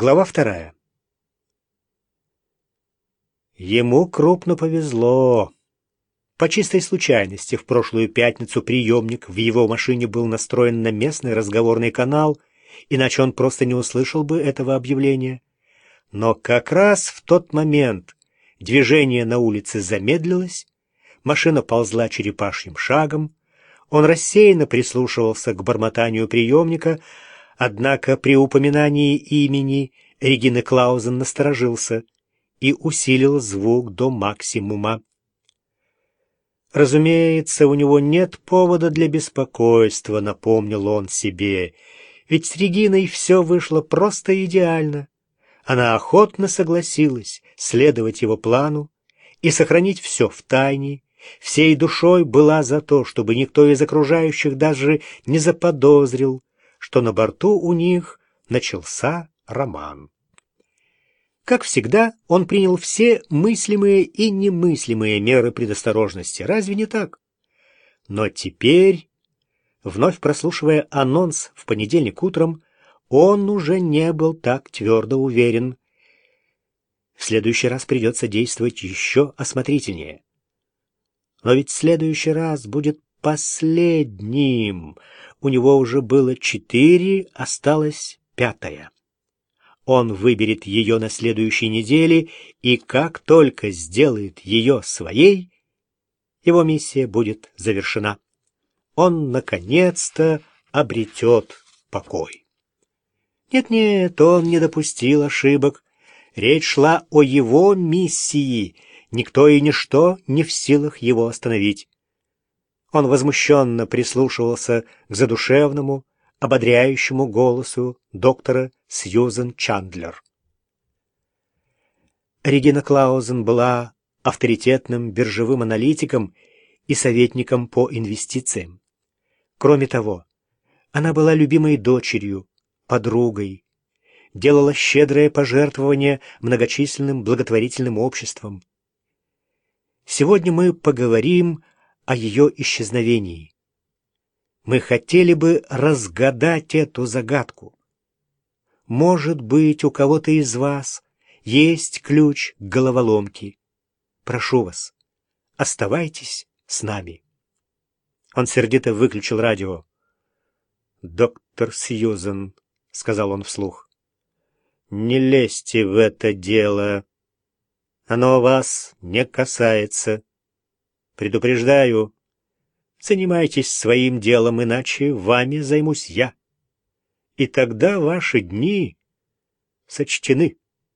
Глава вторая. Ему крупно повезло. По чистой случайности в прошлую пятницу приемник в его машине был настроен на местный разговорный канал, иначе он просто не услышал бы этого объявления. Но как раз в тот момент движение на улице замедлилось, машина ползла черепашьим шагом, он рассеянно прислушивался к бормотанию приемника, однако при упоминании имени Регины Клаузен насторожился и усилил звук до максимума. Разумеется, у него нет повода для беспокойства, напомнил он себе, ведь с Региной все вышло просто идеально. Она охотно согласилась следовать его плану и сохранить все в тайне, всей душой была за то, чтобы никто из окружающих даже не заподозрил, что на борту у них начался роман. Как всегда, он принял все мыслимые и немыслимые меры предосторожности. Разве не так? Но теперь, вновь прослушивая анонс в понедельник утром, он уже не был так твердо уверен. В следующий раз придется действовать еще осмотрительнее. Но ведь следующий раз будет последним. У него уже было четыре, осталось пятая. Он выберет ее на следующей неделе, и как только сделает ее своей, его миссия будет завершена. Он, наконец-то, обретет покой. Нет-нет, он не допустил ошибок. Речь шла о его миссии. Никто и ничто не в силах его остановить. Он возмущенно прислушивался к задушевному, ободряющему голосу доктора Сьюзен Чандлер. Регина Клаузен была авторитетным биржевым аналитиком и советником по инвестициям. Кроме того, она была любимой дочерью, подругой, делала щедрое пожертвование многочисленным благотворительным обществам. Сегодня мы поговорим о ее исчезновении. Мы хотели бы разгадать эту загадку. Может быть, у кого-то из вас есть ключ к головоломке. Прошу вас, оставайтесь с нами. Он сердито выключил радио. «Доктор Сьюзен», — сказал он вслух, — «не лезьте в это дело. Оно вас не касается. Предупреждаю, Занимайтесь своим делом, иначе вами займусь я. И тогда ваши дни сочтены.